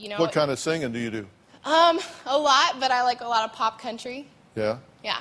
you know. What kind of singing do you do? Um, a lot, but I like a lot of pop country. Yeah. Yeah.